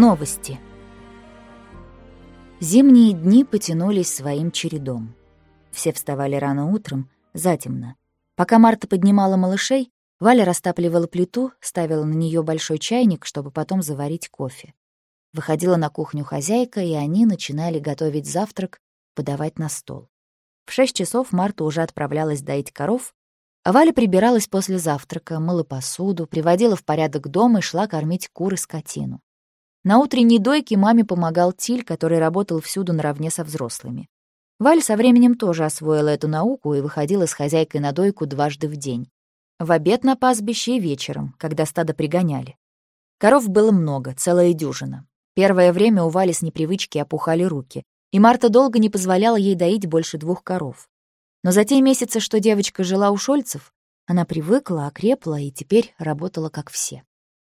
Новости. Зимние дни потянулись своим чередом. Все вставали рано утром, затемно. Пока Марта поднимала малышей, Валя растапливала плиту, ставила на нее большой чайник, чтобы потом заварить кофе. Выходила на кухню хозяйка, и они начинали готовить завтрак, подавать на стол. В шесть часов Марта уже отправлялась доить коров, а Валя прибиралась после завтрака, мыла посуду, приводила в порядок дом и шла кормить кур и скотину. На утренней дойке маме помогал Тиль, который работал всюду наравне со взрослыми. Валь со временем тоже освоила эту науку и выходила с хозяйкой на дойку дважды в день. В обед на пастбище и вечером, когда стадо пригоняли. Коров было много, целая дюжина. Первое время у Вали с непривычки опухали руки, и Марта долго не позволяла ей доить больше двух коров. Но за те месяцы, что девочка жила у Шольцев, она привыкла, окрепла и теперь работала как все.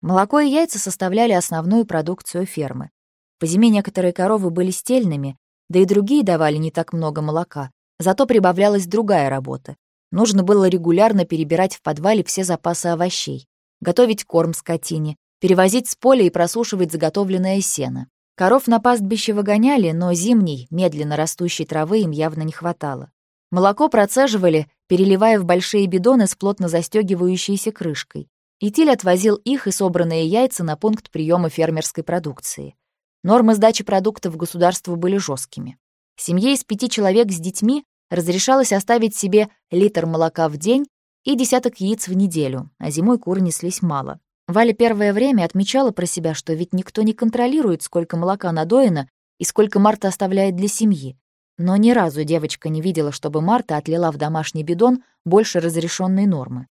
Молоко и яйца составляли основную продукцию фермы. По зиме некоторые коровы были стельными, да и другие давали не так много молока, зато прибавлялась другая работа. Нужно было регулярно перебирать в подвале все запасы овощей, готовить корм скотине, перевозить с поля и просушивать заготовленное сено. Коров на пастбище выгоняли, но зимней, медленно растущей травы им явно не хватало. Молоко процеживали, переливая в большие бидоны с плотно застегивающейся крышкой. Итиль отвозил их и собранные яйца на пункт приема фермерской продукции. Нормы сдачи продуктов государству были жесткими. Семье из пяти человек с детьми разрешалось оставить себе литр молока в день и десяток яиц в неделю, а зимой куры неслись мало. Валя первое время отмечала про себя, что ведь никто не контролирует, сколько молока надоено и сколько Марта оставляет для семьи. Но ни разу девочка не видела, чтобы Марта отлила в домашний бидон больше разрешенной нормы.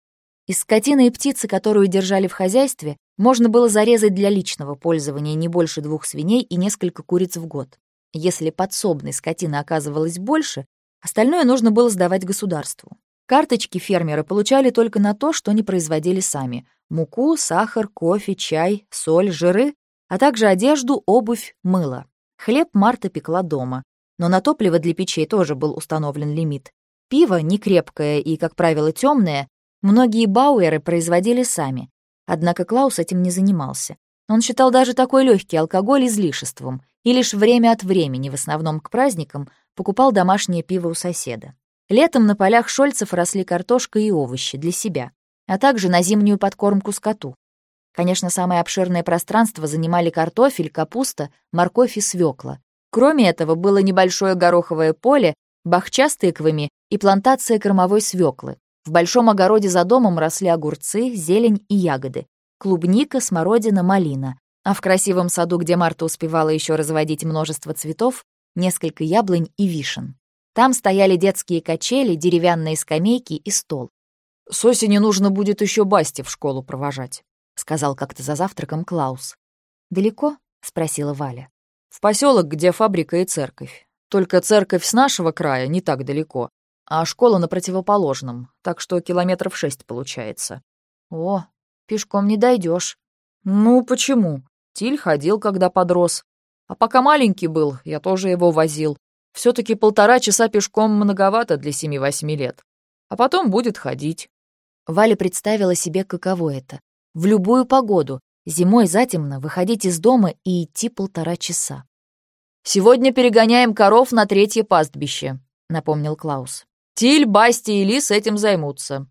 Из скотины и птицы, которую держали в хозяйстве, можно было зарезать для личного пользования не больше двух свиней и несколько куриц в год. Если подсобной скотины оказывалось больше, остальное нужно было сдавать государству. Карточки фермеры получали только на то, что не производили сами — муку, сахар, кофе, чай, соль, жиры, а также одежду, обувь, мыло. Хлеб Марта пекла дома, но на топливо для печей тоже был установлен лимит. Пиво, не крепкое и, как правило, темное, Многие бауэры производили сами, однако Клаус этим не занимался. Он считал даже такой легкий алкоголь излишеством и лишь время от времени, в основном к праздникам, покупал домашнее пиво у соседа. Летом на полях Шольцев росли картошка и овощи для себя, а также на зимнюю подкормку скоту. Конечно, самое обширное пространство занимали картофель, капуста, морковь и свекла. Кроме этого, было небольшое гороховое поле, бахча с тыквами и плантация кормовой свеклы, в большом огороде за домом росли огурцы, зелень и ягоды. Клубника, смородина, малина. А в красивом саду, где Марта успевала еще разводить множество цветов, несколько яблонь и вишен. Там стояли детские качели, деревянные скамейки и стол. «С осени нужно будет еще Басти в школу провожать», — сказал как-то за завтраком Клаус. «Далеко?» — спросила Валя. «В поселок, где фабрика и церковь. Только церковь с нашего края не так далеко а школа на противоположном, так что километров шесть получается. О, пешком не дойдешь. Ну, почему? Тиль ходил, когда подрос. А пока маленький был, я тоже его возил. все таки полтора часа пешком многовато для семи-восьми лет. А потом будет ходить. Валя представила себе, каково это. В любую погоду, зимой затемно, выходить из дома и идти полтора часа. «Сегодня перегоняем коров на третье пастбище», — напомнил Клаус. Тиль, Басти и Лис этим займутся.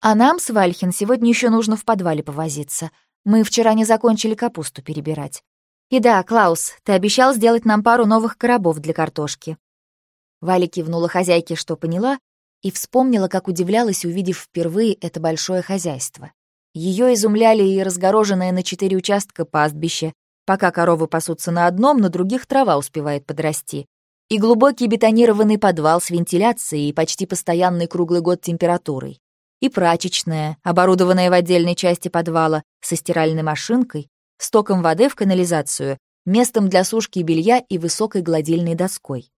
А нам с Вальхин сегодня еще нужно в подвале повозиться. Мы вчера не закончили капусту перебирать. И да, Клаус, ты обещал сделать нам пару новых коробов для картошки. Валя кивнула хозяйке, что поняла, и вспомнила, как удивлялась, увидев впервые это большое хозяйство. Ее изумляли и разгороженное на четыре участка пастбище. Пока коровы пасутся на одном, на других трава успевает подрасти и глубокий бетонированный подвал с вентиляцией и почти постоянной круглый год температурой, и прачечная, оборудованная в отдельной части подвала, со стиральной машинкой, стоком воды в канализацию, местом для сушки белья и высокой гладильной доской.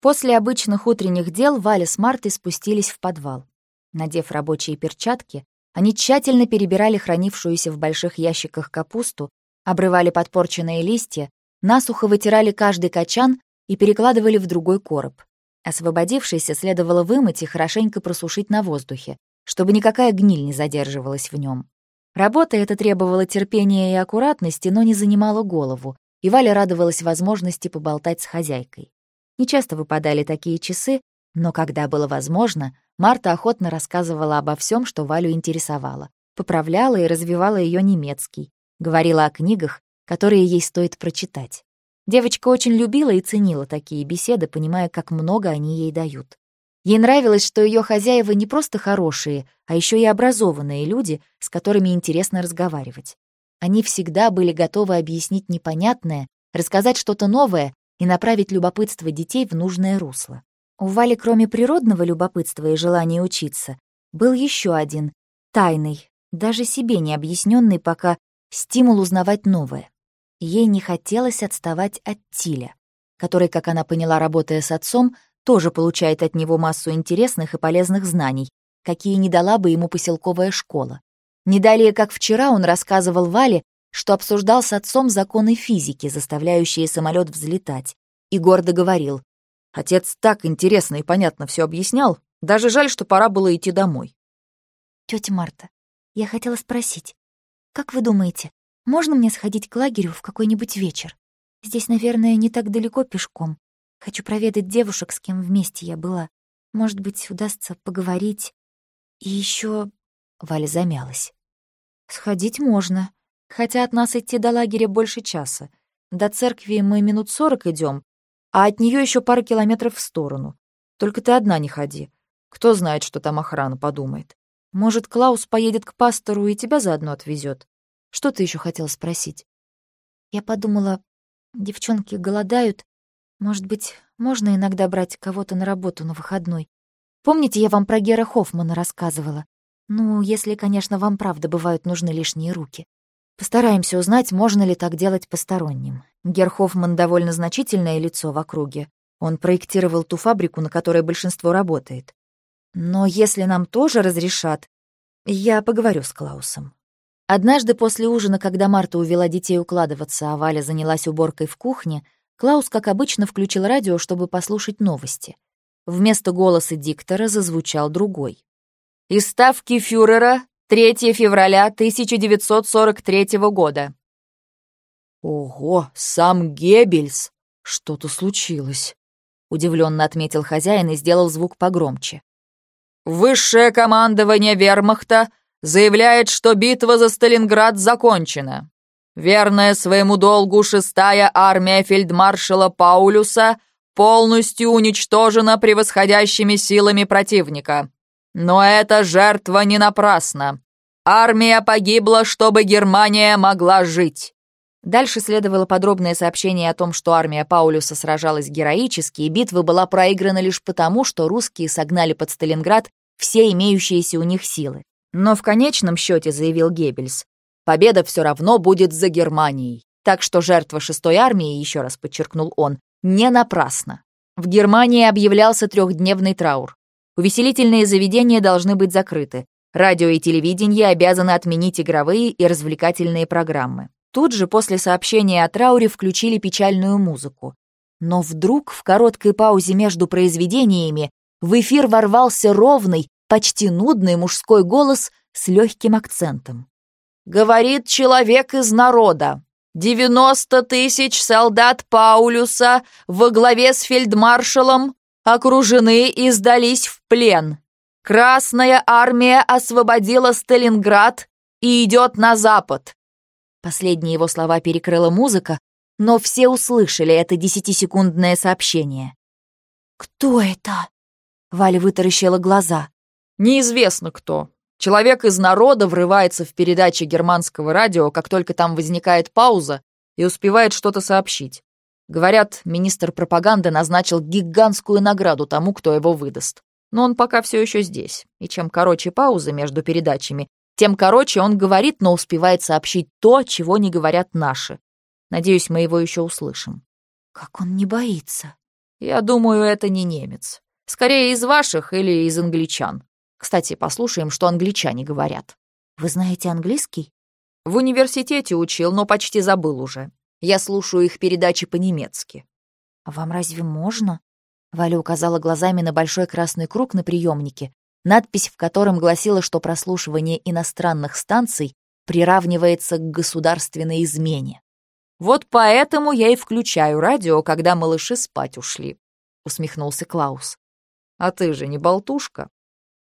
После обычных утренних дел Валя с Мартой спустились в подвал. Надев рабочие перчатки, они тщательно перебирали хранившуюся в больших ящиках капусту, обрывали подпорченные листья, насухо вытирали каждый качан и перекладывали в другой короб. Освободившийся следовало вымыть и хорошенько просушить на воздухе, чтобы никакая гниль не задерживалась в нем. Работа эта требовала терпения и аккуратности, но не занимала голову, и Валя радовалась возможности поболтать с хозяйкой. Нечасто выпадали такие часы, но когда было возможно, Марта охотно рассказывала обо всем, что Валю интересовало, поправляла и развивала ее немецкий, говорила о книгах, которые ей стоит прочитать. Девочка очень любила и ценила такие беседы, понимая, как много они ей дают. Ей нравилось, что ее хозяева не просто хорошие, а еще и образованные люди, с которыми интересно разговаривать. Они всегда были готовы объяснить непонятное, рассказать что-то новое и направить любопытство детей в нужное русло. У Вали, кроме природного любопытства и желания учиться, был еще один, тайный, даже себе не объясненный пока, стимул узнавать новое. Ей не хотелось отставать от Тиля, который, как она поняла, работая с отцом, тоже получает от него массу интересных и полезных знаний, какие не дала бы ему поселковая школа. Не далее, как вчера, он рассказывал Вале, что обсуждал с отцом законы физики, заставляющие самолет взлетать, и гордо говорил, «Отец так интересно и понятно все объяснял, даже жаль, что пора было идти домой». «Тетя Марта, я хотела спросить, как вы думаете, можно мне сходить к лагерю в какой-нибудь вечер? Здесь, наверное, не так далеко пешком. Хочу проведать девушек, с кем вместе я была. Может быть, удастся поговорить. И еще Валя замялась. «Сходить можно, хотя от нас идти до лагеря больше часа. До церкви мы минут сорок идем, а от нее еще пара километров в сторону. Только ты одна не ходи. Кто знает, что там охрана подумает. Может, Клаус поедет к пастору и тебя заодно отвезет. Что ты еще хотел спросить?» Я подумала, девчонки голодают. Может быть, можно иногда брать кого-то на работу на выходной. Помните, я вам про Гера Хоффмана рассказывала? Ну, если, конечно, вам правда бывают нужны лишние руки. Постараемся узнать, можно ли так делать посторонним. Герхофман довольно значительное лицо в округе. Он проектировал ту фабрику, на которой большинство работает. Но если нам тоже разрешат, я поговорю с Клаусом. Однажды после ужина, когда Марта увела детей укладываться, а Валя занялась уборкой в кухне, Клаус, как обычно, включил радио, чтобы послушать новости. Вместо голоса диктора зазвучал другой. Из ставки фюрера 3 февраля 1943 года. «Ого, сам Геббельс! Что-то случилось!» — удивленно отметил хозяин и сделал звук погромче. «Высшее командование вермахта заявляет, что битва за Сталинград закончена. Верная своему долгу шестая армия фельдмаршала Паулюса полностью уничтожена превосходящими силами противника. Но эта жертва не напрасна. Армия погибла, чтобы Германия могла жить. Дальше следовало подробное сообщение о том, что армия Паулюса сражалась героически, и битва была проиграна лишь потому, что русские согнали под Сталинград все имеющиеся у них силы. Но в конечном счете, заявил Геббельс, победа все равно будет за Германией. Так что жертва шестой армии, еще раз подчеркнул он, не напрасно. В Германии объявлялся трехдневный траур. Увеселительные заведения должны быть закрыты. Радио и телевидение обязаны отменить игровые и развлекательные программы. Тут же после сообщения о трауре включили печальную музыку. Но вдруг, в короткой паузе между произведениями, в эфир ворвался ровный, почти нудный мужской голос с легким акцентом. «Говорит человек из народа. Девяносто тысяч солдат Паулюса во главе с фельдмаршалом окружены и сдались в плен. Красная армия освободила Сталинград и идет на запад. Последние его слова перекрыла музыка, но все услышали это десятисекундное сообщение. «Кто это?» Валя вытаращила глаза. «Неизвестно кто. Человек из народа врывается в передачи германского радио, как только там возникает пауза, и успевает что-то сообщить. Говорят, министр пропаганды назначил гигантскую награду тому, кто его выдаст. Но он пока все еще здесь, и чем короче пауза между передачами, тем короче он говорит, но успевает сообщить то, чего не говорят наши. Надеюсь, мы его еще услышим. Как он не боится? Я думаю, это не немец. Скорее, из ваших или из англичан. Кстати, послушаем, что англичане говорят. Вы знаете английский? В университете учил, но почти забыл уже. Я слушаю их передачи по-немецки». «А вам разве можно?» Валя указала глазами на большой красный круг на приемнике, надпись в котором гласила, что прослушивание иностранных станций приравнивается к государственной измене. Вот поэтому я и включаю радио, когда малыши спать ушли», — усмехнулся Клаус. «А ты же не болтушка».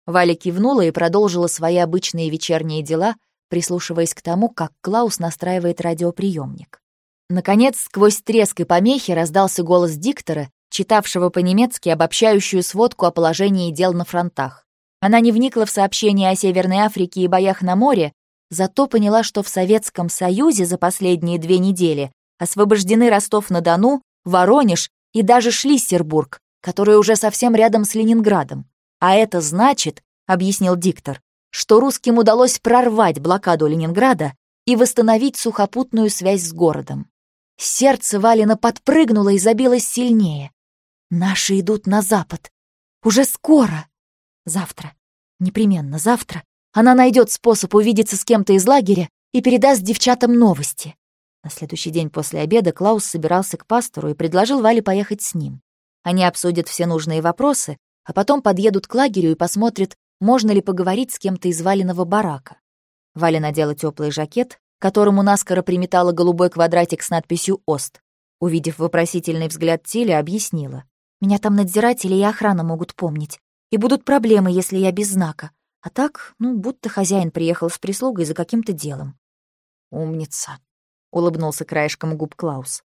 Валя кивнула и продолжила свои обычные вечерние дела, прислушиваясь к тому, как Клаус настраивает радиоприемник. Наконец, сквозь треск и помехи раздался голос диктора, читавшего по-немецки обобщающую сводку о положении дел на фронтах. Она не вникла в сообщения о Северной Африке и боях на море, зато поняла, что в Советском Союзе за последние две недели освобождены Ростов-на-Дону, Воронеж и даже Шлиссербург, который уже совсем рядом с Ленинградом. А это значит, объяснил диктор, что русским удалось прорвать блокаду Ленинграда и восстановить сухопутную связь с городом. Сердце Валина подпрыгнуло и забилось сильнее. Наши идут на запад. Уже скоро. Завтра. Непременно завтра. Она найдет способ увидеться с кем-то из лагеря и передаст девчатам новости. На следующий день после обеда Клаус собирался к пастору и предложил Вале поехать с ним. Они обсудят все нужные вопросы, а потом подъедут к лагерю и посмотрят, можно ли поговорить с кем-то из Валиного барака. Валя надела теплый жакет, которому наскоро приметала голубой квадратик с надписью «Ост». Увидев вопросительный взгляд Тиля, объяснила. Меня там надзиратели и охрана могут помнить. И будут проблемы, если я без знака. А так, ну, будто хозяин приехал с прислугой за каким-то делом. «Умница», — улыбнулся краешком губ Клаус.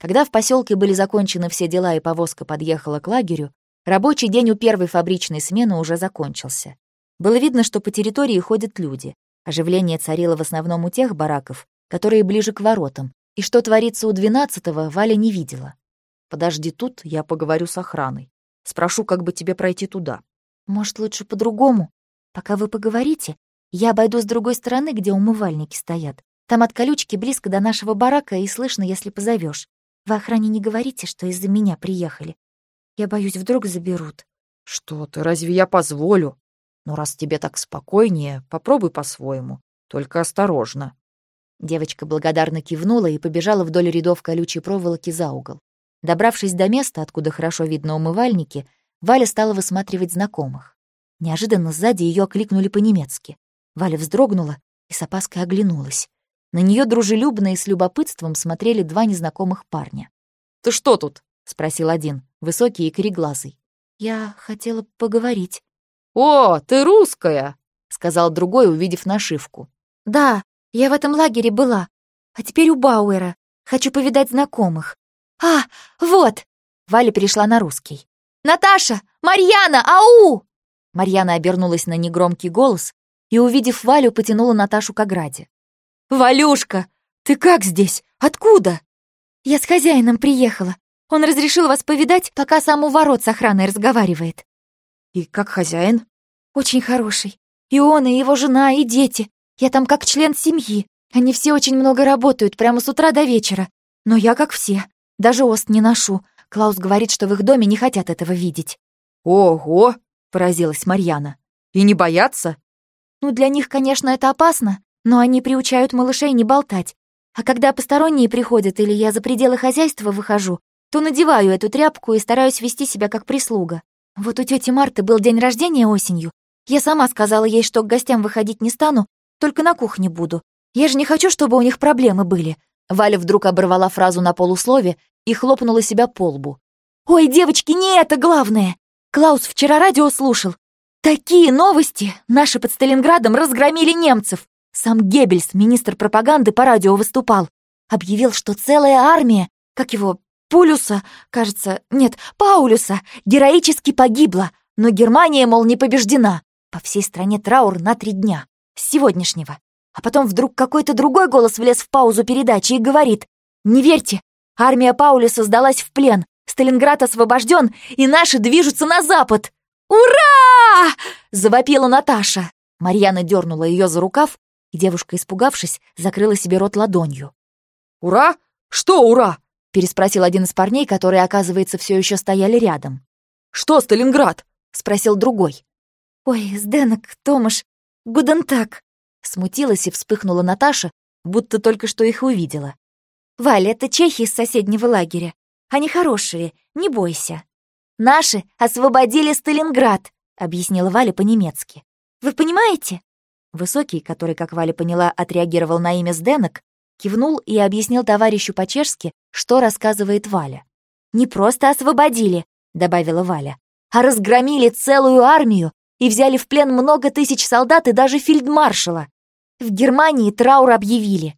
Когда в поселке были закончены все дела и повозка подъехала к лагерю, рабочий день у первой фабричной смены уже закончился. Было видно, что по территории ходят люди. Оживление царило в основном у тех бараков, которые ближе к воротам, и что творится у двенадцатого, Валя не видела. Подожди тут, я поговорю с охраной. Спрошу, как бы тебе пройти туда. Может, лучше по-другому? Пока вы поговорите, я обойду с другой стороны, где умывальники стоят. Там от колючки близко до нашего барака и слышно, если позовешь. В охране не говорите, что из-за меня приехали. Я боюсь, вдруг заберут. Что ты, разве я позволю? Ну, раз тебе так спокойнее, попробуй по-своему. Только осторожно. Девочка благодарно кивнула и побежала вдоль рядов колючей проволоки за угол. Добравшись до места, откуда хорошо видно умывальники, Валя стала высматривать знакомых. Неожиданно сзади ее окликнули по-немецки. Валя вздрогнула и с опаской оглянулась. На нее дружелюбно и с любопытством смотрели два незнакомых парня. «Ты что тут?» — спросил один, высокий и кореглазый. «Я хотела поговорить». «О, ты русская!» — сказал другой, увидев нашивку. «Да, я в этом лагере была, а теперь у Бауэра. Хочу повидать знакомых. «А, вот!» Валя перешла на русский. «Наташа! Марьяна! Ау!» Марьяна обернулась на негромкий голос и, увидев Валю, потянула Наташу к ограде. «Валюшка! Ты как здесь? Откуда?» «Я с хозяином приехала. Он разрешил вас повидать, пока сам у ворот с охраной разговаривает». «И как хозяин?» «Очень хороший. И он, и его жена, и дети. Я там как член семьи. Они все очень много работают, прямо с утра до вечера. Но я как все. Даже ост не ношу. Клаус говорит, что в их доме не хотят этого видеть». «Ого!» — поразилась Марьяна. «И не боятся?» «Ну, для них, конечно, это опасно, но они приучают малышей не болтать. А когда посторонние приходят или я за пределы хозяйства выхожу, то надеваю эту тряпку и стараюсь вести себя как прислуга. Вот у тети Марты был день рождения осенью. Я сама сказала ей, что к гостям выходить не стану, только на кухне буду. Я же не хочу, чтобы у них проблемы были. Валя вдруг оборвала фразу на полуслове и хлопнула себя по лбу. «Ой, девочки, не это главное! Клаус вчера радио слушал. Такие новости! Наши под Сталинградом разгромили немцев! Сам Геббельс, министр пропаганды, по радио выступал. Объявил, что целая армия, как его, Пулюса, кажется, нет, Паулюса, героически погибла, но Германия, мол, не побеждена. По всей стране траур на три дня. С сегодняшнего. А потом вдруг какой-то другой голос влез в паузу передачи и говорит «Не верьте, армия Паулиса сдалась в плен, Сталинград освобожден, и наши движутся на запад!» «Ура!» — завопила Наташа. Марьяна дернула ее за рукав, и девушка, испугавшись, закрыла себе рот ладонью. «Ура? Что ура?» — переспросил один из парней, которые, оказывается, все еще стояли рядом. «Что Сталинград?» — спросил другой. «Ой, Сденок, Томаш, Гудентак», Смутилась и вспыхнула Наташа, будто только что их увидела. «Валя, это чехи из соседнего лагеря. Они хорошие, не бойся». «Наши освободили Сталинград», — объяснила Валя по-немецки. «Вы понимаете?» Высокий, который, как Валя поняла, отреагировал на имя Сденок, кивнул и объяснил товарищу по-чешски, что рассказывает Валя. «Не просто освободили», — добавила Валя, «а разгромили целую армию и взяли в плен много тысяч солдат и даже фельдмаршала. В Германии траур объявили.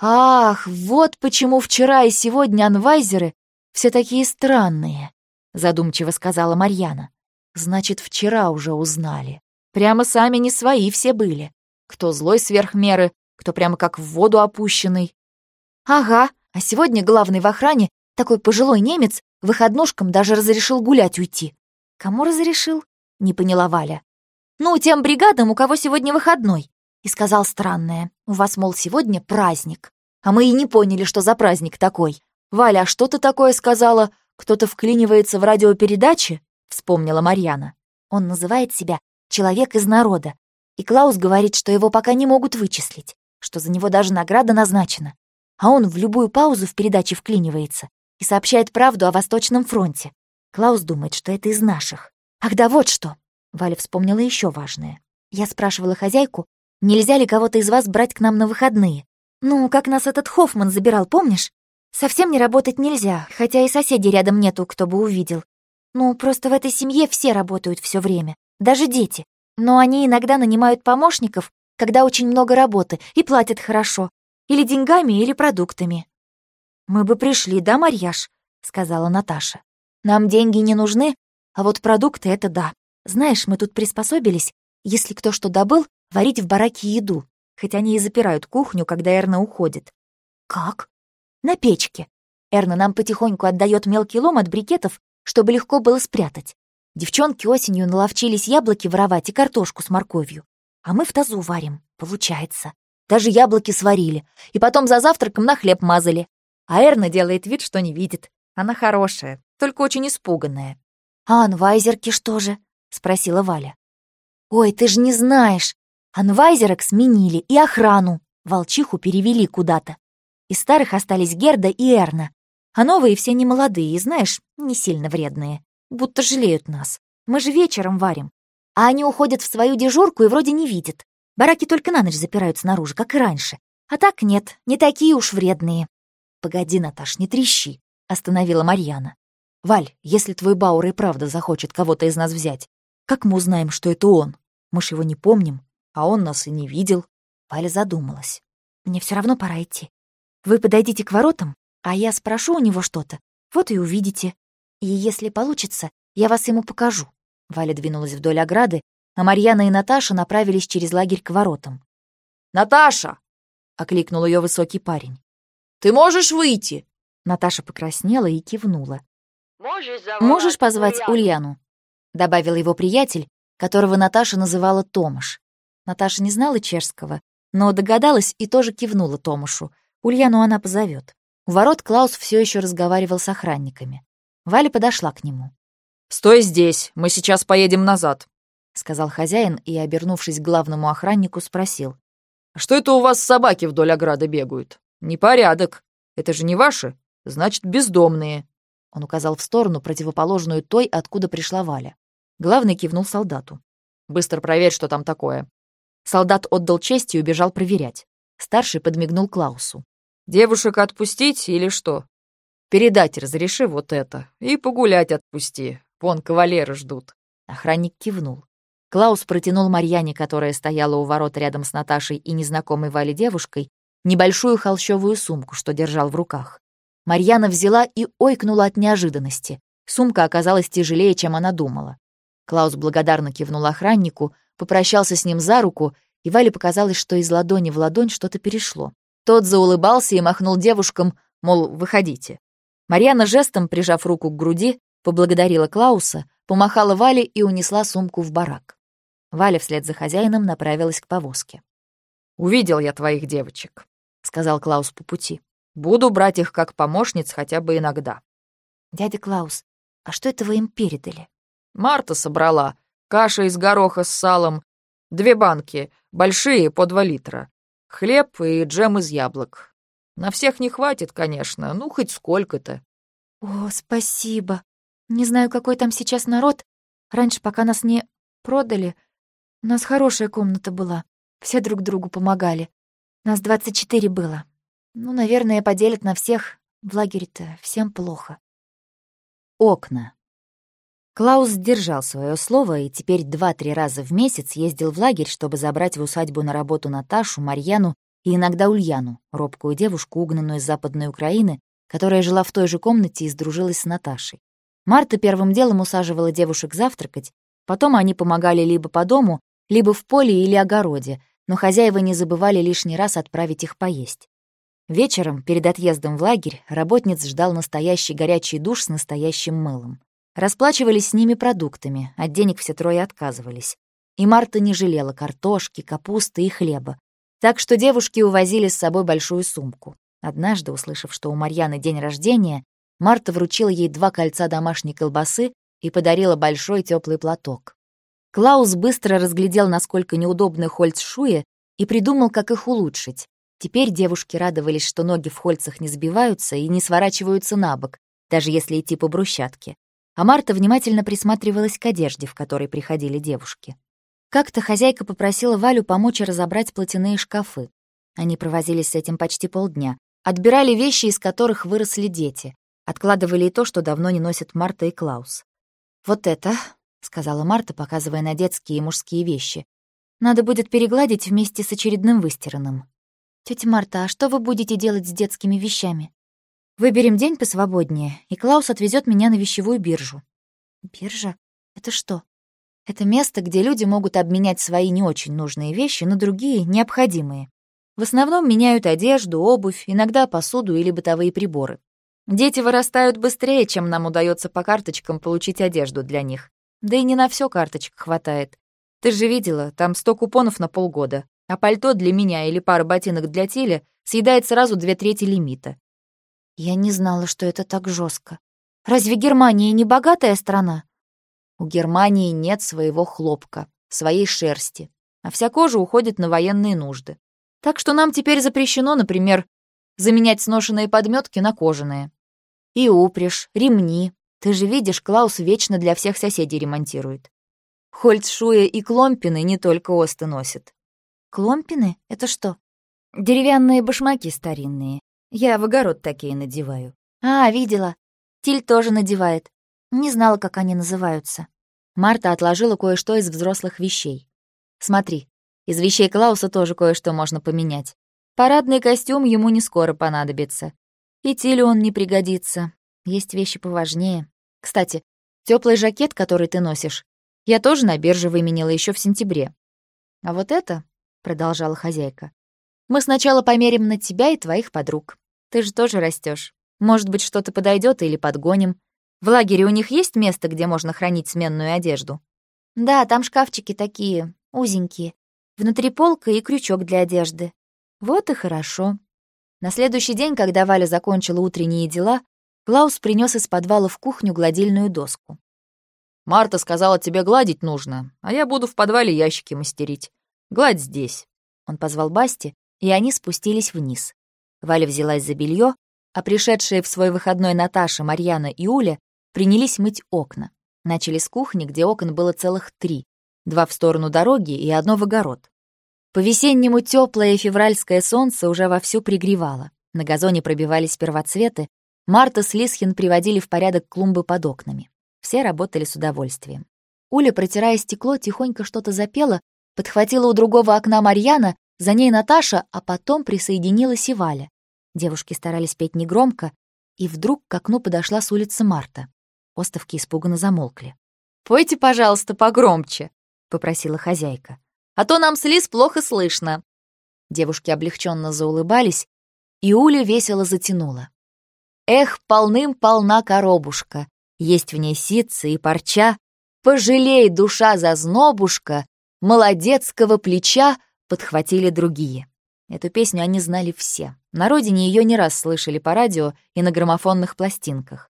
Ах, вот почему вчера и сегодня анвайзеры все такие странные, задумчиво сказала Марьяна. Значит, вчера уже узнали. Прямо сами не свои все были. Кто злой сверх меры, кто прямо как в воду опущенный. Ага, а сегодня главный в охране, такой пожилой немец, выходнушкам даже разрешил гулять уйти. Кому разрешил? Не поняла Валя. Ну, тем бригадам, у кого сегодня выходной. И сказал странное. У вас, мол, сегодня праздник. А мы и не поняли, что за праздник такой. Валя, а что ты такое сказала? Кто-то вклинивается в радиопередачи? Вспомнила Марьяна. Он называет себя «человек из народа». И Клаус говорит, что его пока не могут вычислить, что за него даже награда назначена. А он в любую паузу в передаче вклинивается и сообщает правду о Восточном фронте. Клаус думает, что это из наших. Ах да вот что! Валя вспомнила еще важное. Я спрашивала хозяйку, нельзя ли кого-то из вас брать к нам на выходные. Ну, как нас этот Хоффман забирал, помнишь? Совсем не работать нельзя, хотя и соседей рядом нету, кто бы увидел. Ну, просто в этой семье все работают все время, даже дети. Но они иногда нанимают помощников, когда очень много работы, и платят хорошо. Или деньгами, или продуктами. «Мы бы пришли, да, Марьяш?» — сказала Наташа. «Нам деньги не нужны, а вот продукты — это да. Знаешь, мы тут приспособились, если кто что добыл, варить в бараке еду, хоть они и запирают кухню, когда Эрна уходит. Как? На печке. Эрна нам потихоньку отдает мелкий лом от брикетов, чтобы легко было спрятать. Девчонки осенью наловчились яблоки воровать и картошку с морковью. А мы в тазу варим, получается. Даже яблоки сварили, и потом за завтраком на хлеб мазали. А Эрна делает вид, что не видит. Она хорошая, только очень испуганная. «А анвайзерки что же?» — спросила Валя. «Ой, ты же не знаешь. Анвайзерок сменили и охрану. Волчиху перевели куда-то. Из старых остались Герда и Эрна. А новые все не молодые и, знаешь, не сильно вредные. Будто жалеют нас. Мы же вечером варим. А они уходят в свою дежурку и вроде не видят. Бараки только на ночь запирают снаружи, как и раньше. А так нет, не такие уж вредные. «Погоди, Наташ, не трещи», — остановила Марьяна. «Валь, если твой Бауэр и правда захочет кого-то из нас взять, как мы узнаем, что это он? Мы ж его не помним, а он нас и не видел». Валя задумалась. «Мне все равно пора идти. Вы подойдите к воротам, а я спрошу у него что-то. Вот и увидите. И если получится, я вас ему покажу». Валя двинулась вдоль ограды, а Марьяна и Наташа направились через лагерь к воротам. «Наташа!» — окликнул ее высокий парень. «Ты можешь выйти?» Наташа покраснела и кивнула. «Можешь позвать Ульяну?» — добавил его приятель, которого Наташа называла Томаш. Наташа не знала чешского, но догадалась и тоже кивнула Томашу. Ульяну она позовет. У ворот Клаус все еще разговаривал с охранниками. Валя подошла к нему. «Стой здесь, мы сейчас поедем назад», — сказал хозяин и, обернувшись к главному охраннику, спросил. «А что это у вас собаки вдоль ограды бегают? Непорядок. Это же не ваши? Значит, бездомные». Он указал в сторону, противоположную той, откуда пришла Валя. Главный кивнул солдату. «Быстро проверь, что там такое». Солдат отдал честь и убежал проверять. Старший подмигнул Клаусу. «Девушек отпустить или что? Передать разреши вот это. И погулять отпусти. Вон кавалеры ждут». Охранник кивнул. Клаус протянул Марьяне, которая стояла у ворот рядом с Наташей и незнакомой Вале девушкой, небольшую холщовую сумку, что держал в руках. Марьяна взяла и ойкнула от неожиданности. Сумка оказалась тяжелее, чем она думала. Клаус благодарно кивнул охраннику, попрощался с ним за руку, и Вале показалось, что из ладони в ладонь что-то перешло. Тот заулыбался и махнул девушкам, мол, выходите. Марьяна жестом, прижав руку к груди, поблагодарила Клауса, помахала Вале и унесла сумку в барак. Валя вслед за хозяином направилась к повозке. «Увидел я твоих девочек», — сказал Клаус по пути. Буду брать их как помощниц хотя бы иногда. Дядя Клаус, а что это вы им передали? Марта собрала. Каша из гороха с салом. Две банки, большие, по два литра. Хлеб и джем из яблок. На всех не хватит, конечно, ну хоть сколько-то. О, спасибо. Не знаю, какой там сейчас народ. Раньше, пока нас не продали, у нас хорошая комната была. Все друг другу помогали. Нас двадцать четыре было. Ну, наверное, поделят на всех. В лагере-то всем плохо. Окна. Клаус сдержал свое слово и теперь два-три раза в месяц ездил в лагерь, чтобы забрать в усадьбу на работу Наташу, Марьяну и иногда Ульяну, робкую девушку, угнанную из Западной Украины, которая жила в той же комнате и сдружилась с Наташей. Марта первым делом усаживала девушек завтракать, потом они помогали либо по дому, либо в поле или огороде, но хозяева не забывали лишний раз отправить их поесть. Вечером, перед отъездом в лагерь, работниц ждал настоящий горячий душ с настоящим мылом. Расплачивались с ними продуктами, от денег все трое отказывались. И Марта не жалела картошки, капусты и хлеба. Так что девушки увозили с собой большую сумку. Однажды, услышав, что у Марьяны день рождения, Марта вручила ей два кольца домашней колбасы и подарила большой теплый платок. Клаус быстро разглядел, насколько неудобны хольцшуе, и придумал, как их улучшить. Теперь девушки радовались, что ноги в хольцах не сбиваются и не сворачиваются на бок, даже если идти по брусчатке. А Марта внимательно присматривалась к одежде, в которой приходили девушки. Как-то хозяйка попросила Валю помочь разобрать платяные шкафы. Они провозились с этим почти полдня. Отбирали вещи, из которых выросли дети. Откладывали и то, что давно не носят Марта и Клаус. «Вот это», — сказала Марта, показывая на детские и мужские вещи, «надо будет перегладить вместе с очередным выстиранным. Тетя Марта, а что вы будете делать с детскими вещами? Выберем день посвободнее, и Клаус отвезет меня на вещевую биржу. Биржа? Это что? Это место, где люди могут обменять свои не очень нужные вещи на другие, необходимые. В основном меняют одежду, обувь, иногда посуду или бытовые приборы. Дети вырастают быстрее, чем нам удается по карточкам получить одежду для них. Да и не на все карточек хватает. Ты же видела, там сто купонов на полгода а пальто для меня или пара ботинок для Тиля съедает сразу две трети лимита. Я не знала, что это так жестко. Разве Германия не богатая страна? У Германии нет своего хлопка, своей шерсти, а вся кожа уходит на военные нужды. Так что нам теперь запрещено, например, заменять сношенные подметки на кожаные. И упряжь, ремни. Ты же видишь, Клаус вечно для всех соседей ремонтирует. Хольцшуя и Кломпины не только Осты носит. Кломпины? Это что? Деревянные башмаки старинные. Я в огород такие надеваю. А, видела. Тиль тоже надевает. Не знала, как они называются. Марта отложила кое-что из взрослых вещей. Смотри, из вещей Клауса тоже кое-что можно поменять. Парадный костюм ему не скоро понадобится. И Тилю он не пригодится. Есть вещи поважнее. Кстати, теплый жакет, который ты носишь, я тоже на бирже выменила еще в сентябре. А вот это — продолжала хозяйка. «Мы сначала померим на тебя и твоих подруг. Ты же тоже растешь. Может быть, что-то подойдет или подгоним. В лагере у них есть место, где можно хранить сменную одежду?» «Да, там шкафчики такие, узенькие. Внутри полка и крючок для одежды». «Вот и хорошо». На следующий день, когда Валя закончила утренние дела, Клаус принес из подвала в кухню гладильную доску. «Марта сказала, тебе гладить нужно, а я буду в подвале ящики мастерить. Гладь здесь». Он позвал Басти, и они спустились вниз. Валя взялась за белье, а пришедшие в свой выходной Наташа, Марьяна и Уля принялись мыть окна. Начали с кухни, где окон было целых три. Два в сторону дороги и одно в огород. По-весеннему теплое февральское солнце уже вовсю пригревало. На газоне пробивались первоцветы. Марта с Лисхин приводили в порядок клумбы под окнами. Все работали с удовольствием. Уля, протирая стекло, тихонько что-то запела, Подхватила у другого окна Марьяна, за ней Наташа, а потом присоединилась и Валя. Девушки старались петь негромко, и вдруг к окну подошла с улицы Марта. Остовки испуганно замолкли. «Пойте, пожалуйста, погромче», — попросила хозяйка. «А то нам с Лиз плохо слышно». Девушки облегченно заулыбались, и Уля весело затянула. «Эх, полным-полна коробушка, есть в ней ситцы и парча, пожалей, душа зазнобушка, молодецкого плеча подхватили другие. Эту песню они знали все. На родине ее не раз слышали по радио и на граммофонных пластинках.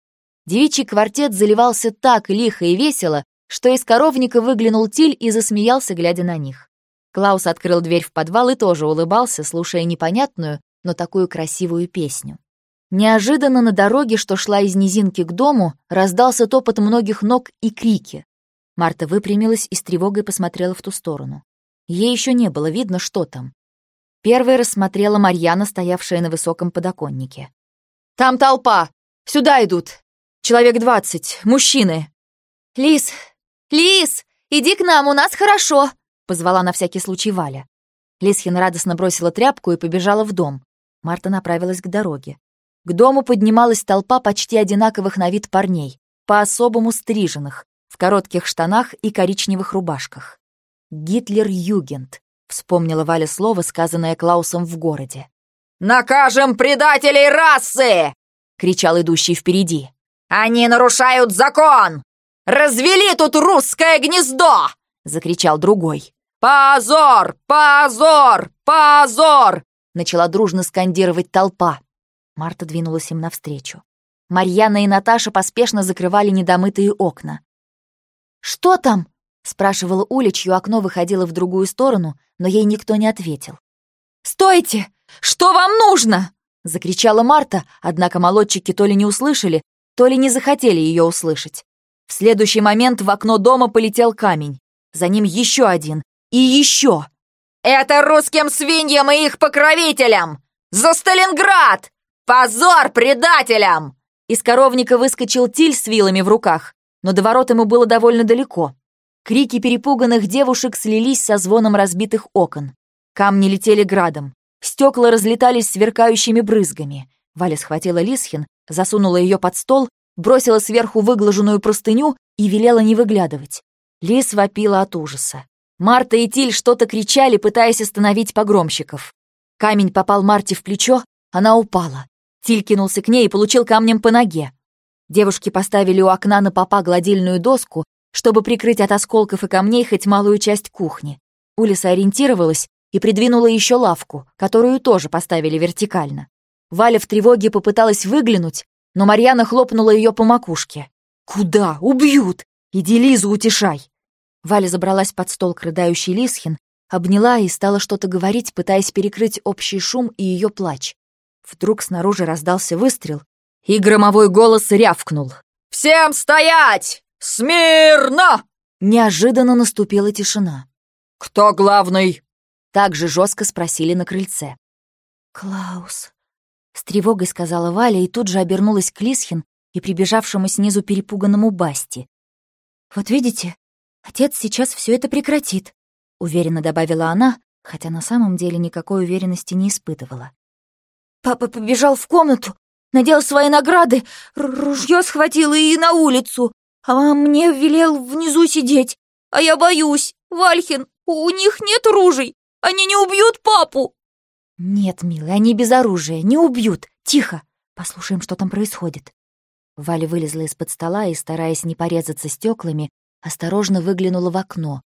Девичий квартет заливался так лихо и весело, что из коровника выглянул Тиль и засмеялся, глядя на них. Клаус открыл дверь в подвал и тоже улыбался, слушая непонятную, но такую красивую песню. Неожиданно на дороге, что шла из низинки к дому, раздался топот многих ног и крики. Марта выпрямилась и с тревогой посмотрела в ту сторону. Ей еще не было видно, что там. Первой рассмотрела Марьяна, стоявшая на высоком подоконнике. «Там толпа! Сюда идут! Человек двадцать, мужчины!» «Лис! Лис! Иди к нам, у нас хорошо!» — позвала на всякий случай Валя. Лисхин радостно бросила тряпку и побежала в дом. Марта направилась к дороге. К дому поднималась толпа почти одинаковых на вид парней, по-особому стриженных, в коротких штанах и коричневых рубашках. «Гитлер-Югент», — вспомнила Валя слово, сказанное Клаусом в городе. «Накажем предателей расы!» — кричал идущий впереди. «Они нарушают закон! Развели тут русское гнездо!» — закричал другой. «Позор! Позор! Позор!» — начала дружно скандировать толпа. Марта двинулась им навстречу. Марьяна и Наташа поспешно закрывали недомытые окна. «Что там?» — спрашивала Уля, чье окно выходило в другую сторону, но ей никто не ответил. «Стойте! Что вам нужно?» — закричала Марта, однако молодчики то ли не услышали, то ли не захотели ее услышать. В следующий момент в окно дома полетел камень. За ним еще один. И еще. «Это русским свиньям и их покровителям! За Сталинград! Позор предателям!» Из коровника выскочил Тиль с вилами в руках, но до ворот ему было довольно далеко. Крики перепуганных девушек слились со звоном разбитых окон. Камни летели градом. Стекла разлетались сверкающими брызгами. Валя схватила Лисхин, засунула ее под стол, бросила сверху выглаженную простыню и велела не выглядывать. Лис вопила от ужаса. Марта и Тиль что-то кричали, пытаясь остановить погромщиков. Камень попал Марте в плечо, она упала. Тиль кинулся к ней и получил камнем по ноге. Девушки поставили у окна на попа гладильную доску, чтобы прикрыть от осколков и камней хоть малую часть кухни. Улиса ориентировалась и придвинула еще лавку, которую тоже поставили вертикально. Валя в тревоге попыталась выглянуть, но Марьяна хлопнула ее по макушке. «Куда? Убьют! Иди Лизу утешай!» Валя забралась под стол к рыдающей Лисхин, обняла и стала что-то говорить, пытаясь перекрыть общий шум и ее плач. Вдруг снаружи раздался выстрел, и громовой голос рявкнул. «Всем стоять! Смирно!» Неожиданно наступила тишина. «Кто главный?» Так же жестко спросили на крыльце. «Клаус», — с тревогой сказала Валя и тут же обернулась к Лисхин и прибежавшему снизу перепуганному Басти. «Вот видите, отец сейчас все это прекратит», — уверенно добавила она, хотя на самом деле никакой уверенности не испытывала. «Папа побежал в комнату, надел свои награды, ружье схватил и на улицу, а мне велел внизу сидеть. А я боюсь, Вальхин, у них нет ружей, они не убьют папу!» «Нет, милый, они без оружия, не убьют. Тихо, послушаем, что там происходит». Валя вылезла из-под стола и, стараясь не порезаться стеклами, осторожно выглянула в окно.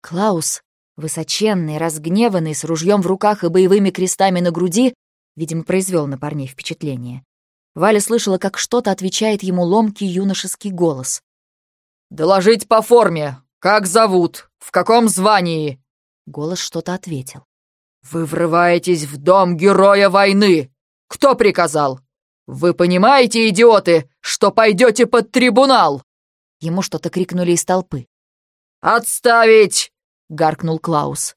Клаус, высоченный, разгневанный, с ружьем в руках и боевыми крестами на груди, видимо, произвел на парней впечатление. Валя слышала, как что-то отвечает ему ломкий юношеский голос. «Доложить по форме! Как зовут? В каком звании?» Голос что-то ответил. «Вы врываетесь в дом героя войны! Кто приказал? Вы понимаете, идиоты, что пойдете под трибунал?» Ему что-то крикнули из толпы. «Отставить!» — гаркнул Клаус.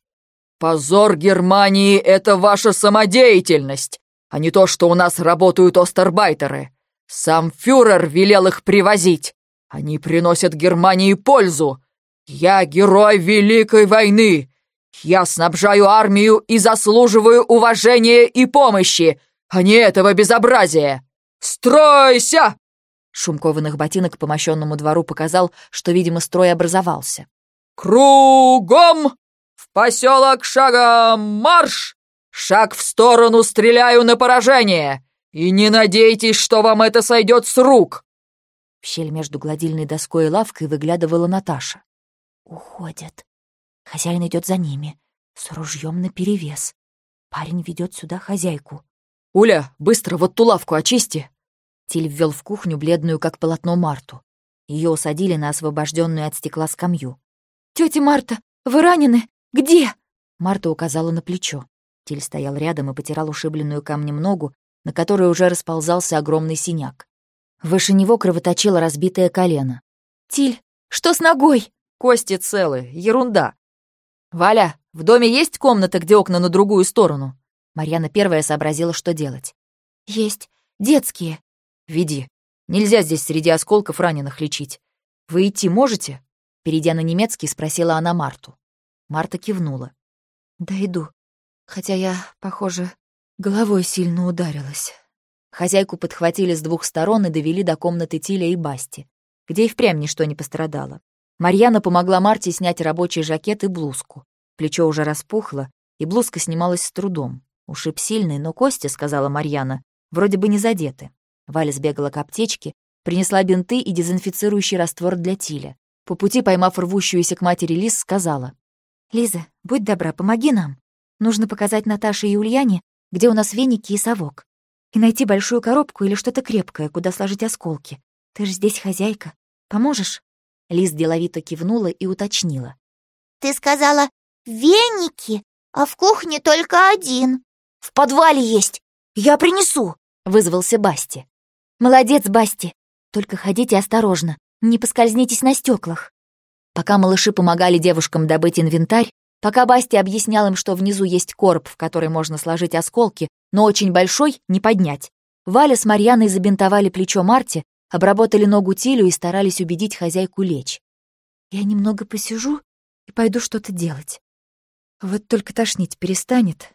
«Позор Германии — это ваша самодеятельность, а не то, что у нас работают остербайтеры. Сам фюрер велел их привозить. Они приносят Германии пользу. Я герой Великой войны. Я снабжаю армию и заслуживаю уважения и помощи, а не этого безобразия. Стройся!» Шум кованых ботинок по мощенному двору показал, что, видимо, строй образовался. «Кругом! В поселок шагом марш! Шаг в сторону стреляю на поражение! И не надейтесь, что вам это сойдет с рук!» В щель между гладильной доской и лавкой выглядывала Наташа. «Уходят. Хозяин идет за ними, с ружьем наперевес. Парень ведет сюда хозяйку. «Уля, быстро вот ту лавку очисти!» Тиль ввел в кухню бледную, как полотно, Марту. Ее усадили на освобожденную от стекла скамью. «Тетя Марта, вы ранены? Где?» Марта указала на плечо. Тиль стоял рядом и потирал ушибленную камнем ногу, на которой уже расползался огромный синяк. Выше него кровоточило разбитое колено. «Тиль, что с ногой?» «Кости целы, ерунда». «Валя, в доме есть комната, где окна на другую сторону?» Марьяна первая сообразила, что делать. «Есть. Детские». «Веди. Нельзя здесь среди осколков раненых лечить. Вы идти можете?» Перейдя на немецкий, спросила она Марту. Марта кивнула. «Да иду. Хотя я, похоже, головой сильно ударилась». Хозяйку подхватили с двух сторон и довели до комнаты Тиля и Басти, где и впрямь ничто не пострадало. Марьяна помогла Марте снять рабочий жакет и блузку. Плечо уже распухло, и блузка снималась с трудом. Ушиб сильный, но кости, сказала Марьяна, вроде бы не задеты. Валя сбегала к аптечке, принесла бинты и дезинфицирующий раствор для Тиля. По пути, поймав рвущуюся к матери Лиз, сказала. «Лиза, будь добра, помоги нам. Нужно показать Наташе и Ульяне, где у нас веники и совок. И найти большую коробку или что-то крепкое, куда сложить осколки. Ты же здесь хозяйка. Поможешь?» Лиз деловито кивнула и уточнила. «Ты сказала, веники, а в кухне только один. В подвале есть. Я принесу!» — вызвался Басти. «Молодец, Басти. Только ходите осторожно, не поскользнитесь на стеклах. Пока малыши помогали девушкам добыть инвентарь, пока Басти объяснял им, что внизу есть короб, в который можно сложить осколки, но очень большой — не поднять, Валя с Марьяной забинтовали плечо Марте, обработали ногу Тилю и старались убедить хозяйку лечь. «Я немного посижу и пойду что-то делать. Вот только тошнить перестанет».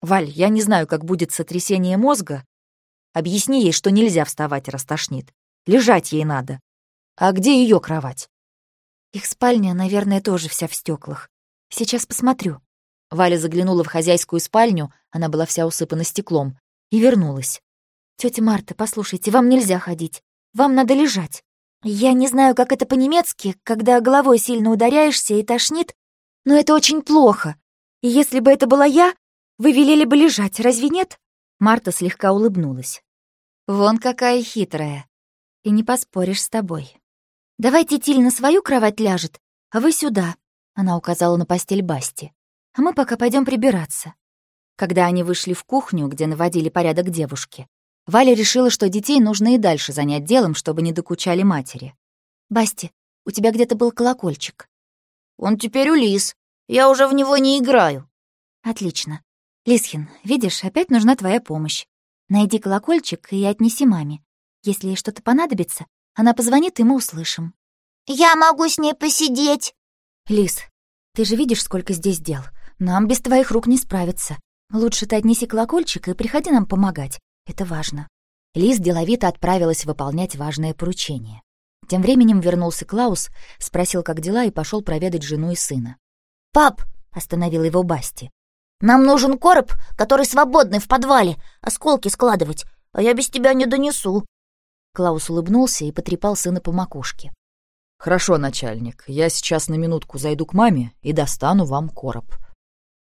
«Валь, я не знаю, как будет сотрясение мозга. Объясни ей, что нельзя вставать, раз тошнит. Лежать ей надо. А где ее кровать?» «Их спальня, наверное, тоже вся в стеклах. Сейчас посмотрю». Валя заглянула в хозяйскую спальню, она была вся усыпана стеклом, и вернулась. «Тётя Марта, послушайте, вам нельзя ходить. Вам надо лежать. Я не знаю, как это по-немецки, когда головой сильно ударяешься и тошнит, но это очень плохо. И если бы это была я, вы велели бы лежать, разве нет?» Марта слегка улыбнулась. «Вон какая хитрая. И не поспоришь с тобой. Давайте Тиль на свою кровать ляжет, а вы сюда», — она указала на постель Басти. «А мы пока пойдем прибираться». Когда они вышли в кухню, где наводили порядок девушки, Валя решила, что детей нужно и дальше занять делом, чтобы не докучали матери. «Басти, у тебя где-то был колокольчик». «Он теперь у Лис. Я уже в него не играю». «Отлично. Лисхин, видишь, опять нужна твоя помощь. Найди колокольчик и отнеси маме. Если ей что-то понадобится, она позвонит, и мы услышим». «Я могу с ней посидеть». «Лис, ты же видишь, сколько здесь дел. Нам без твоих рук не справиться. Лучше ты отнеси колокольчик и приходи нам помогать. Это важно. Лиз деловито отправилась выполнять важное поручение. Тем временем вернулся Клаус, спросил, как дела, и пошел проведать жену и сына. «Пап!» — остановил его Басти. «Нам нужен короб, который свободный в подвале, осколки складывать, а я без тебя не донесу». Клаус улыбнулся и потрепал сына по макушке. «Хорошо, начальник, я сейчас на минутку зайду к маме и достану вам короб.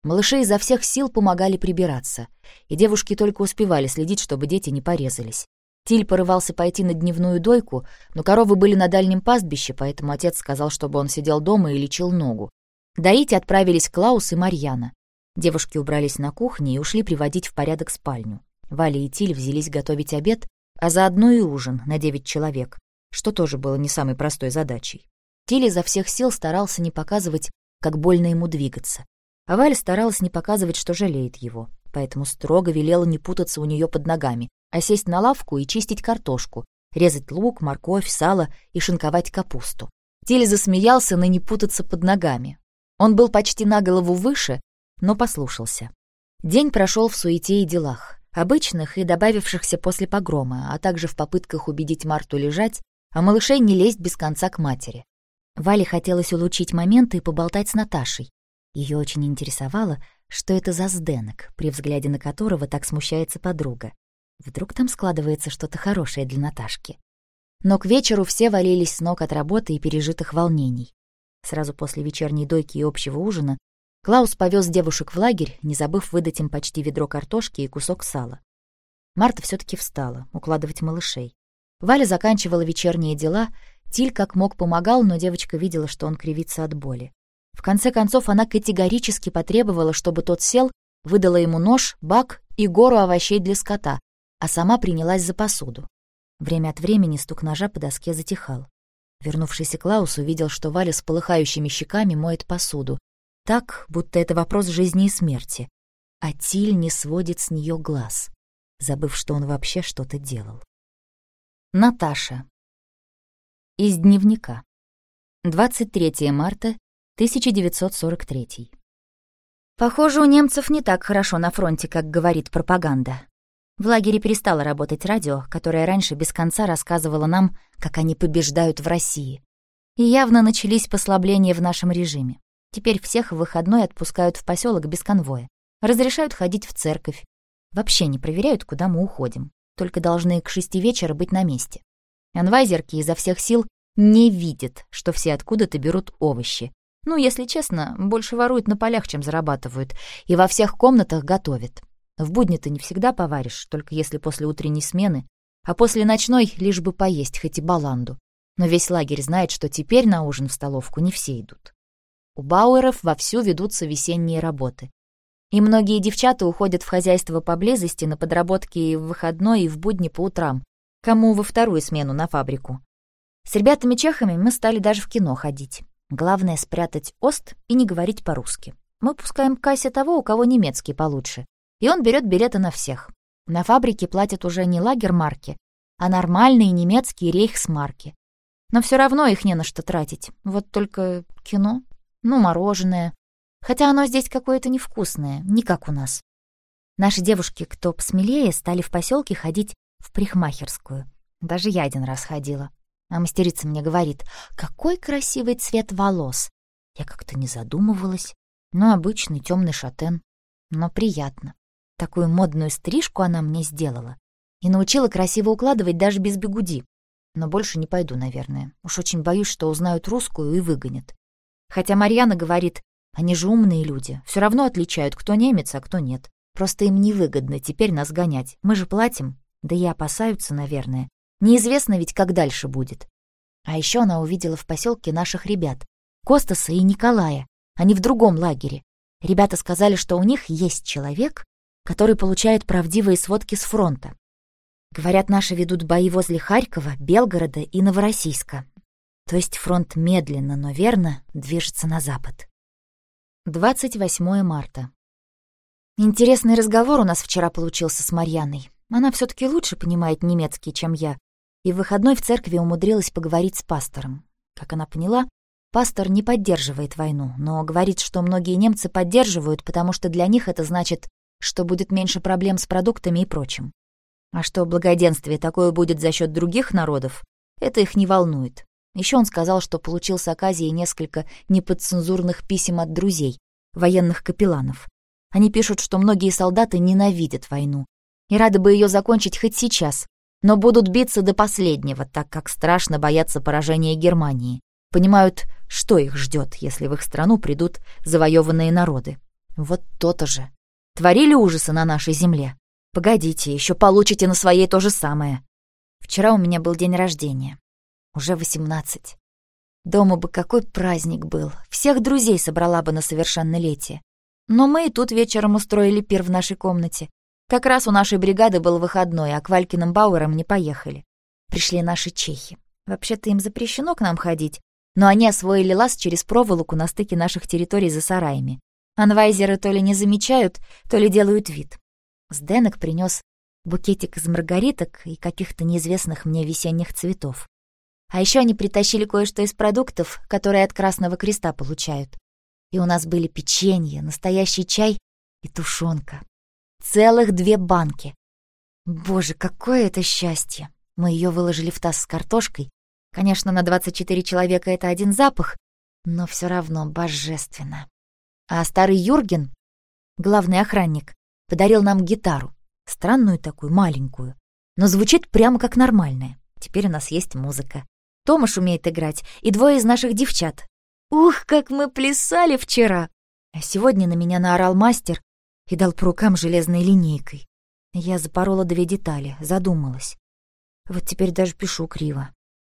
Малыши изо всех сил помогали прибираться, и девушки только успевали следить, чтобы дети не порезались. Тиль порывался пойти на дневную дойку, но коровы были на дальнем пастбище, поэтому отец сказал, чтобы он сидел дома и лечил ногу. Доить отправились Клаус и Марьяна. Девушки убрались на кухне и ушли приводить в порядок спальню. Валя и Тиль взялись готовить обед, а заодно и ужин на девять человек, что тоже было не самой простой задачей. Тиль изо всех сил старался не показывать, как больно ему двигаться. А Валя старалась не показывать, что жалеет его, поэтому строго велела не путаться у нее под ногами, а сесть на лавку и чистить картошку, резать лук, морковь, сало и шинковать капусту. Тиль засмеялся на не путаться под ногами. Он был почти на голову выше, но послушался. День прошел в суете и делах, обычных и добавившихся после погрома, а также в попытках убедить Марту лежать, а малышей не лезть без конца к матери. Вале хотелось улучшить моменты и поболтать с Наташей, ее очень интересовало, что это за сденок, при взгляде на которого так смущается подруга. Вдруг там складывается что-то хорошее для Наташки. Но к вечеру все валились с ног от работы и пережитых волнений. Сразу после вечерней дойки и общего ужина Клаус повез девушек в лагерь, не забыв выдать им почти ведро картошки и кусок сала. Марта все таки встала, укладывать малышей. Валя заканчивала вечерние дела, Тиль как мог помогал, но девочка видела, что он кривится от боли. В конце концов, она категорически потребовала, чтобы тот сел, выдала ему нож, бак и гору овощей для скота, а сама принялась за посуду. Время от времени стук ножа по доске затихал. Вернувшийся Клаус увидел, что Валя с полыхающими щеками моет посуду. Так, будто это вопрос жизни и смерти. А Тиль не сводит с нее глаз, забыв, что он вообще что-то делал. Наташа. Из дневника. 23 марта 1943. Похоже, у немцев не так хорошо на фронте, как говорит пропаганда. В лагере перестало работать радио, которое раньше без конца рассказывало нам, как они побеждают в России. И явно начались послабления в нашем режиме. Теперь всех в выходной отпускают в поселок без конвоя. Разрешают ходить в церковь. Вообще не проверяют, куда мы уходим. Только должны к шести вечера быть на месте. Анвайзерки изо всех сил не видят, что все откуда-то берут овощи. Ну, если честно, больше воруют на полях, чем зарабатывают. И во всех комнатах готовят. В будни-то не всегда поваришь, только если после утренней смены, а после ночной лишь бы поесть, хоть и баланду. Но весь лагерь знает, что теперь на ужин в столовку не все идут. У Бауэров вовсю ведутся весенние работы. И многие девчата уходят в хозяйство поблизости на подработки и в выходной, и в будни по утрам, кому во вторую смену на фабрику. С ребятами-чехами мы стали даже в кино ходить. Главное — спрятать ост и не говорить по-русски. Мы пускаем к кассе того, у кого немецкий получше и он берет билеты на всех. На фабрике платят уже не лагермарки, а нормальные немецкие рейхсмарки. Но все равно их не на что тратить. Вот только кино, ну, мороженое. Хотя оно здесь какое-то невкусное, не как у нас. Наши девушки, кто посмелее, стали в поселке ходить в парикмахерскую. Даже я один раз ходила. А мастерица мне говорит, какой красивый цвет волос. Я как-то не задумывалась. Ну, обычный темный шатен, но приятно. Такую модную стрижку она мне сделала. И научила красиво укладывать даже без бегуди. Но больше не пойду, наверное. Уж очень боюсь, что узнают русскую и выгонят. Хотя Марьяна говорит, они же умные люди, все равно отличают, кто немец, а кто нет. Просто им невыгодно теперь нас гонять. Мы же платим. Да и опасаются, наверное. Неизвестно ведь, как дальше будет. А еще она увидела в поселке наших ребят. Костаса и Николая. Они в другом лагере. Ребята сказали, что у них есть человек, который получает правдивые сводки с фронта. Говорят, наши ведут бои возле Харькова, Белгорода и Новороссийска. То есть фронт медленно, но верно движется на запад. 28 марта. Интересный разговор у нас вчера получился с Марьяной. Она все таки лучше понимает немецкий, чем я, и в выходной в церкви умудрилась поговорить с пастором. Как она поняла, пастор не поддерживает войну, но говорит, что многие немцы поддерживают, потому что для них это значит что будет меньше проблем с продуктами и прочим. А что благоденствие такое будет за счет других народов, это их не волнует. Еще он сказал, что получил с Аказии несколько неподцензурных писем от друзей, военных капелланов. Они пишут, что многие солдаты ненавидят войну и рады бы ее закончить хоть сейчас, но будут биться до последнего, так как страшно боятся поражения Германии. Понимают, что их ждет, если в их страну придут завоеванные народы. Вот то-то же. Творили ужасы на нашей земле. Погодите, еще получите на своей то же самое. Вчера у меня был день рождения. Уже восемнадцать. Дома бы какой праздник был. Всех друзей собрала бы на совершеннолетие. Но мы и тут вечером устроили пир в нашей комнате. Как раз у нашей бригады был выходной, а к Валькиным Бауэрам не поехали. Пришли наши чехи. Вообще-то им запрещено к нам ходить, но они освоили лаз через проволоку на стыке наших территорий за сараями. Анвайзеры то ли не замечают, то ли делают вид. Сденок принес букетик из маргариток и каких-то неизвестных мне весенних цветов. А еще они притащили кое-что из продуктов, которые от Красного Креста получают. И у нас были печенье, настоящий чай и тушенка. Целых две банки. Боже, какое это счастье! Мы ее выложили в таз с картошкой. Конечно, на 24 человека это один запах, но все равно божественно. А старый Юрген, главный охранник, подарил нам гитару. Странную такую, маленькую. Но звучит прямо как нормальная. Теперь у нас есть музыка. Томаш умеет играть, и двое из наших девчат. Ух, как мы плясали вчера! А сегодня на меня наорал мастер и дал по рукам железной линейкой. Я запорола две детали, задумалась. Вот теперь даже пишу криво.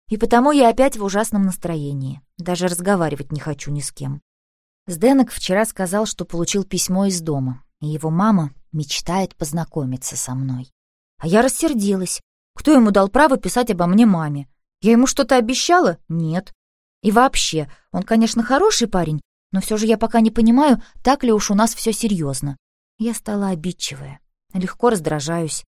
И потому я опять в ужасном настроении. Даже разговаривать не хочу ни с кем. Сденок вчера сказал, что получил письмо из дома, и его мама мечтает познакомиться со мной. А я рассердилась. Кто ему дал право писать обо мне маме? Я ему что-то обещала? Нет. И вообще, он, конечно, хороший парень, но все же я пока не понимаю, так ли уж у нас все серьезно. Я стала обидчивая, легко раздражаюсь.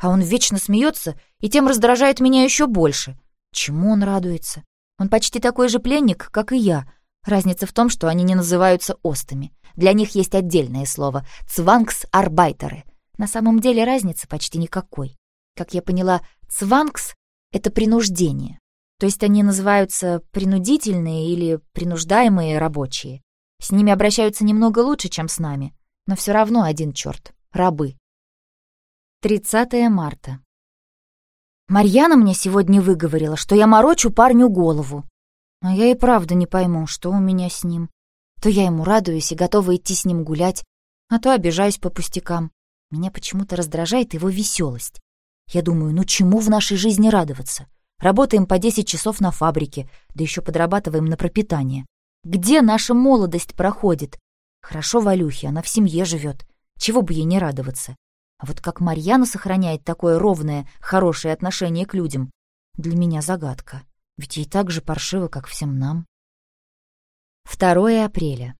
А он вечно смеется и тем раздражает меня еще больше. Чему он радуется? Он почти такой же пленник, как и я. Разница в том, что они не называются остами. Для них есть отдельное слово — цвангс-арбайтеры. На самом деле разницы почти никакой. Как я поняла, цвангс — это принуждение. То есть они называются принудительные или принуждаемые рабочие. С ними обращаются немного лучше, чем с нами, но все равно один черт — рабы. 30 марта. Марьяна мне сегодня выговорила, что я морочу парню голову. А я и правда не пойму, что у меня с ним. То я ему радуюсь и готова идти с ним гулять, а то обижаюсь по пустякам. Меня почему-то раздражает его веселость. Я думаю, ну чему в нашей жизни радоваться? Работаем по 10 часов на фабрике, да еще подрабатываем на пропитание. Где наша молодость проходит? Хорошо Валюхе, она в семье живет. Чего бы ей не радоваться? А вот как Марьяна сохраняет такое ровное, хорошее отношение к людям, для меня загадка. Ведь ей так же паршиво, как всем нам. 2 апреля.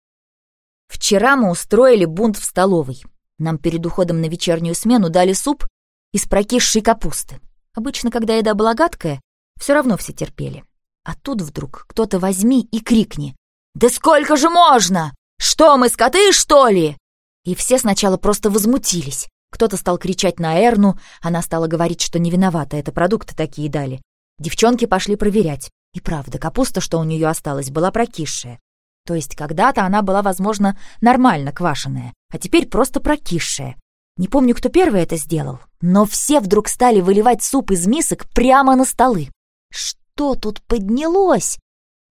Вчера мы устроили бунт в столовой. Нам перед уходом на вечернюю смену дали суп из прокисшей капусты. Обычно, когда еда была гадкая, все равно все терпели. А тут вдруг кто-то возьми и крикни. «Да сколько же можно? Что, мы скоты, что ли?» И все сначала просто возмутились. Кто-то стал кричать на Эрну, она стала говорить, что не виновата, это продукты такие дали. Девчонки пошли проверять. И правда, капуста, что у нее осталась, была прокисшая. То есть когда-то она была, возможно, нормально квашеная, а теперь просто прокисшая. Не помню, кто первый это сделал, но все вдруг стали выливать суп из мисок прямо на столы. Что тут поднялось?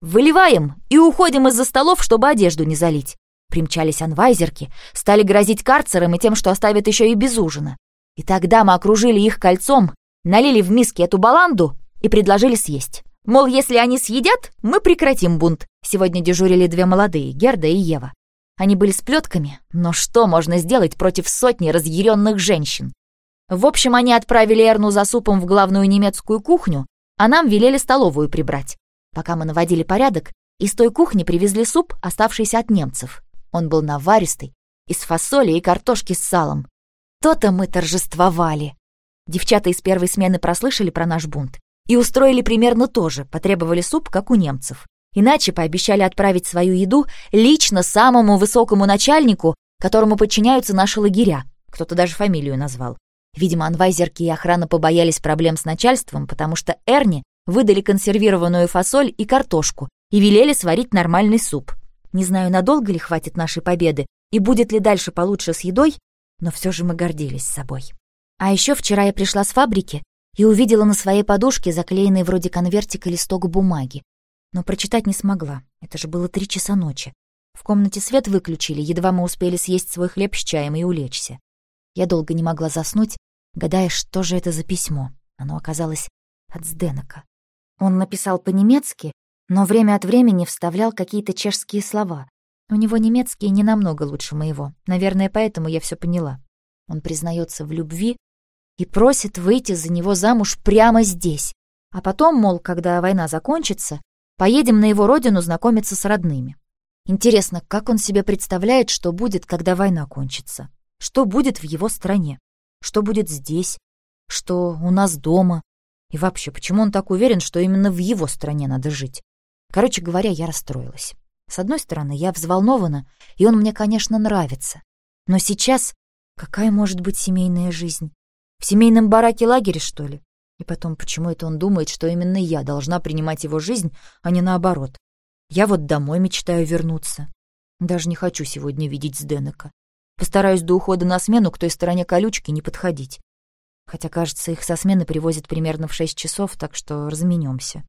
Выливаем и уходим из-за столов, чтобы одежду не залить. Примчались анвайзерки, стали грозить карцером и тем, что оставят еще и без ужина. И тогда мы окружили их кольцом, налили в миски эту баланду и предложили съесть. Мол, если они съедят, мы прекратим бунт. Сегодня дежурили две молодые, Герда и Ева. Они были с плетками, но что можно сделать против сотни разъяренных женщин? В общем, они отправили Эрну за супом в главную немецкую кухню, а нам велели столовую прибрать. Пока мы наводили порядок, из той кухни привезли суп, оставшийся от немцев. Он был наваристый, из фасоли и картошки с салом. То-то мы торжествовали. Девчата из первой смены прослышали про наш бунт и устроили примерно то же, потребовали суп, как у немцев. Иначе пообещали отправить свою еду лично самому высокому начальнику, которому подчиняются наши лагеря. Кто-то даже фамилию назвал. Видимо, анвайзерки и охрана побоялись проблем с начальством, потому что Эрни выдали консервированную фасоль и картошку и велели сварить нормальный суп. Не знаю, надолго ли хватит нашей победы и будет ли дальше получше с едой, но все же мы гордились собой. А еще вчера я пришла с фабрики и увидела на своей подушке заклеенный вроде конвертика листок бумаги. Но прочитать не смогла, это же было три часа ночи. В комнате свет выключили, едва мы успели съесть свой хлеб с чаем и улечься. Я долго не могла заснуть, гадая, что же это за письмо. Оно оказалось от Сденока. Он написал по-немецки, но время от времени вставлял какие-то чешские слова. У него немецкий не намного лучше моего. Наверное, поэтому я все поняла. Он признается в любви и просит выйти за него замуж прямо здесь. А потом, мол, когда война закончится, поедем на его родину знакомиться с родными. Интересно, как он себе представляет, что будет, когда война кончится? Что будет в его стране? Что будет здесь? Что у нас дома? И вообще, почему он так уверен, что именно в его стране надо жить? Короче говоря, я расстроилась. С одной стороны, я взволнована, и он мне, конечно, нравится. Но сейчас какая может быть семейная жизнь? В семейном бараке лагере, что ли? И потом, почему это он думает, что именно я должна принимать его жизнь, а не наоборот? Я вот домой мечтаю вернуться. Даже не хочу сегодня видеть Сденека. Постараюсь до ухода на смену к той стороне колючки не подходить. Хотя, кажется, их со смены привозят примерно в шесть часов, так что разменемся.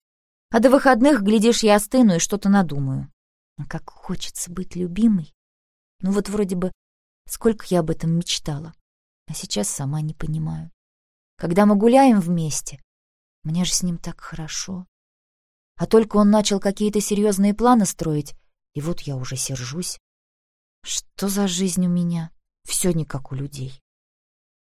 А до выходных, глядишь, я остыну и что-то надумаю. А как хочется быть любимой. Ну вот вроде бы сколько я об этом мечтала. А сейчас сама не понимаю. Когда мы гуляем вместе, мне же с ним так хорошо. А только он начал какие-то серьезные планы строить, и вот я уже сержусь. Что за жизнь у меня? Все не как у людей.